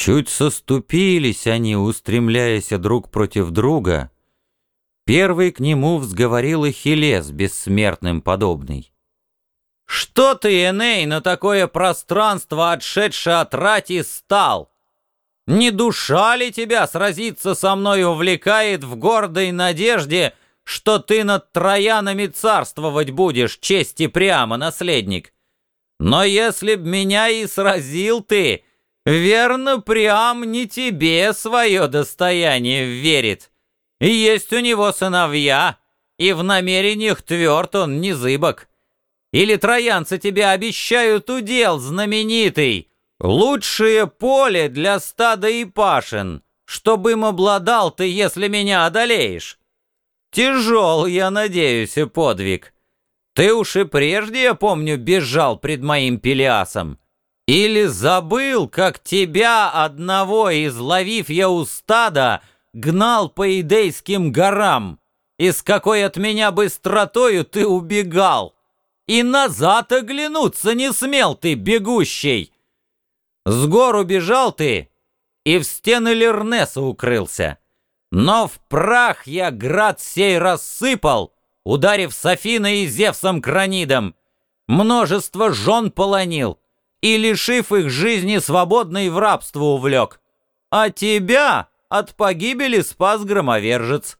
Чуть соступились они, устремляясь друг против друга. Первый к нему взговорил Ахиллес, бессмертным подобный. «Что ты, Эней, на такое пространство, отшедшее от рати, стал? Не душа ли тебя сразиться со мной увлекает в гордой надежде, что ты над Троянами царствовать будешь, чести прямо, наследник? Но если б меня и сразил ты, верно, прям не тебе свое достояние верит. Есть у него сыновья, и в намерениях тверд он не зыбок. Или троянцы тебе обещают удел знаменитый, лучшее поле для стада и пашин, чтобы им обладал ты, если меня одолеешь. Тяжел, я надеюсь, и подвиг. Ты уж и прежде, я помню, бежал пред моим Пелиасом. Или забыл, как тебя одного, изловив я у стада, гнал по Идейским горам, и с какой от меня быстротою ты убегал. И назад оглянуться не смел ты, бегущий. С гор убежал ты и в стены Лернеса укрылся. Но в прах я град сей рассыпал, ударив Софиной и Зевсом Кранидом. Множество жен полонил и, лишив их жизни, свободной в рабство увлек. А тебя от погибели спас громовержец.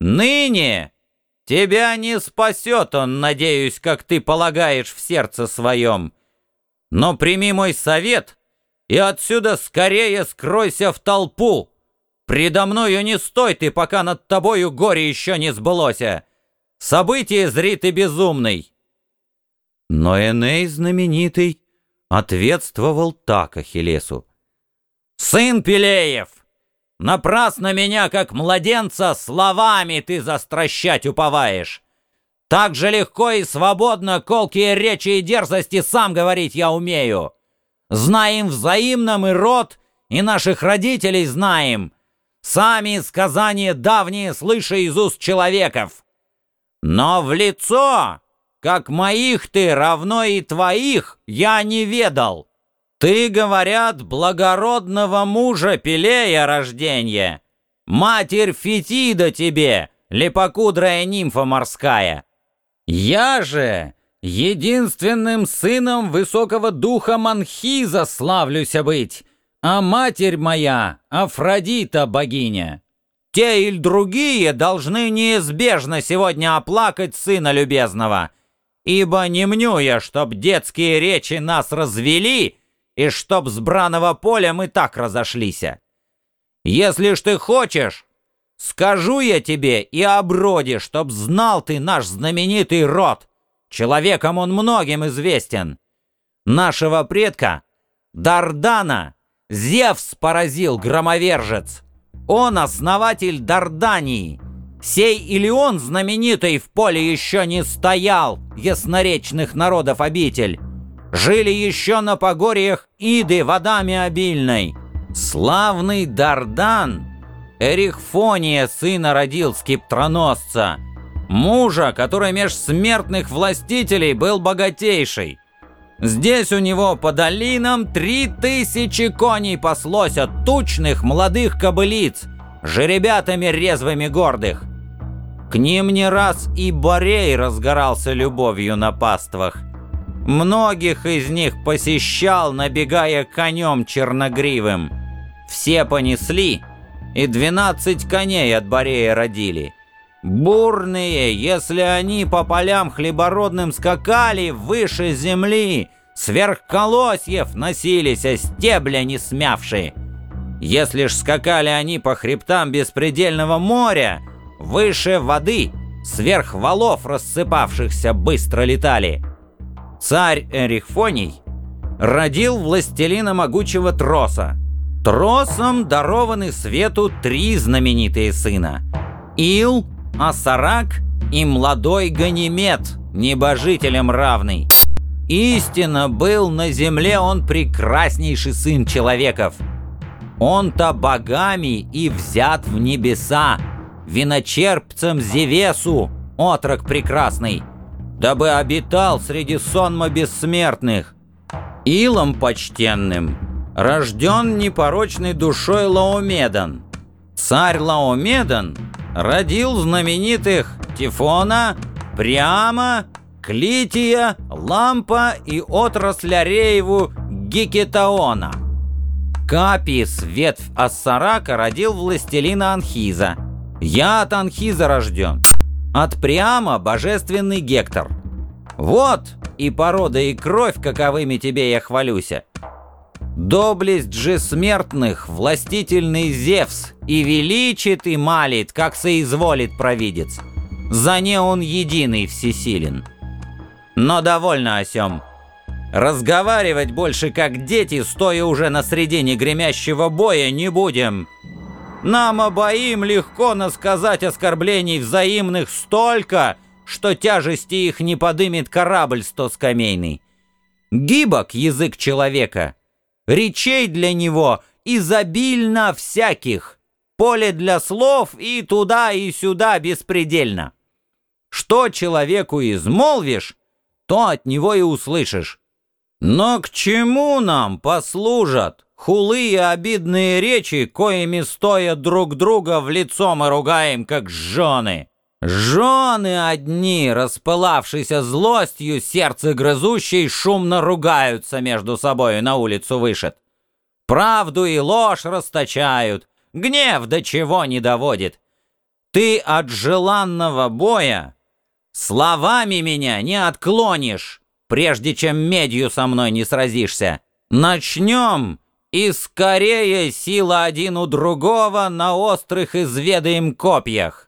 Ныне тебя не спасет он, надеюсь, как ты полагаешь в сердце своем. Но прими мой совет и отсюда скорее скройся в толпу. Предо мною не стой ты, пока над тобою горе еще не сбылося. Событие зри ты безумный. Но Эней знаменитый ответствовал так Ахиллесу. «Сын Пелеев, напрасно меня, как младенца, словами ты застращать уповаешь. Так же легко и свободно колкие речи и дерзости сам говорить я умею. Знаем взаимно и род, и наших родителей знаем, Сами сказания давние слыша из уст человеков. Но в лицо, как моих ты, равно и твоих, я не ведал. Ты, говорят, благородного мужа Пелея рождение. Матерь Фетида тебе, лепокудрая нимфа морская. Я же единственным сыном высокого духа Манхиза славлюся быть, а матерь моя — Афродита богиня. Те или другие должны неизбежно сегодня оплакать сына любезного, ибо не мню я, чтоб детские речи нас развели и чтоб с браного поля мы так разошлись. Если ж ты хочешь, скажу я тебе и о броде, чтоб знал ты наш знаменитый род. Человеком он многим известен. Нашего предка Дардана Зевс поразил громовержец. Он основатель Дардании. Сей Илион знаменитый в поле еще не стоял, ясноречных народов обитель. Жили еще на погорьях Иды водами обильной. Славный Дардан, Эрихфония сына родил скиптроносца, мужа, который меж смертных властителей был богатейший. Здесь у него по долинам три тысячи коней паслось от тучных молодых кобылиц, жеребятами резвыми гордых. К ним не раз и Борей разгорался любовью на паствах. Многих из них посещал, набегая конем черногривым. Все понесли, и двенадцать коней от Борея родили. Бурные, если они по полям хлебородным скакали выше земли, сверх колосьев носились, а стебля не смявшие. Если ж скакали они по хребтам беспредельного моря, выше воды, сверх валов рассыпавшихся быстро летали. Царь Эрихфоний родил властелина могучего Троса. Тросом дарованы свету три знаменитые сына. Ил, Асарак и молодой Ганимед, небожителем равный. Истинно был на земле он прекраснейший сын человеков. Он-то богами и взят в небеса, виночерпцем Зевесу, отрок прекрасный, дабы обитал среди сонма бессмертных. Илом почтенным рожден непорочной душой Лаомедан. Царь Лаомедан родил знаменитых Тифона, Приама, Клития, Лампа и отрасль Арееву Гикетаона. Капис, ветвь Ассарака, родил властелина Анхиза. Я от Анхиза рожден. От Приама божественный Гектор. Вот и порода, и кровь, каковыми тебе я хвалюся. Доблесть же смертных, властительный Зевс, и величит, и малит, как соизволит провидец. За не он единый всесилен. Но довольно о сём. Разговаривать больше как дети, стоя уже на средине гремящего боя, не будем. Нам обоим легко насказать оскорблений взаимных столько, что тяжести их не подымет корабль стоскамейный. Гибок язык человека, речей для него изобильно всяких, поле для слов и туда и сюда беспредельно. Что человеку измолвишь, то от него и услышишь. Но к чему нам послужат хулые обидные речи, коими стоя друг друга в лицо мы ругаем, как жены? Жены одни, распылавшиеся злостью, сердце грызущей, шумно ругаются между собой на улицу вышед. Правду и ложь расточают, гнев до чего не доводит. Ты от желанного боя словами меня не отклонишь, прежде чем медью со мной не сразишься. Начнем, и скорее сила один у другого на острых изведаем копьях.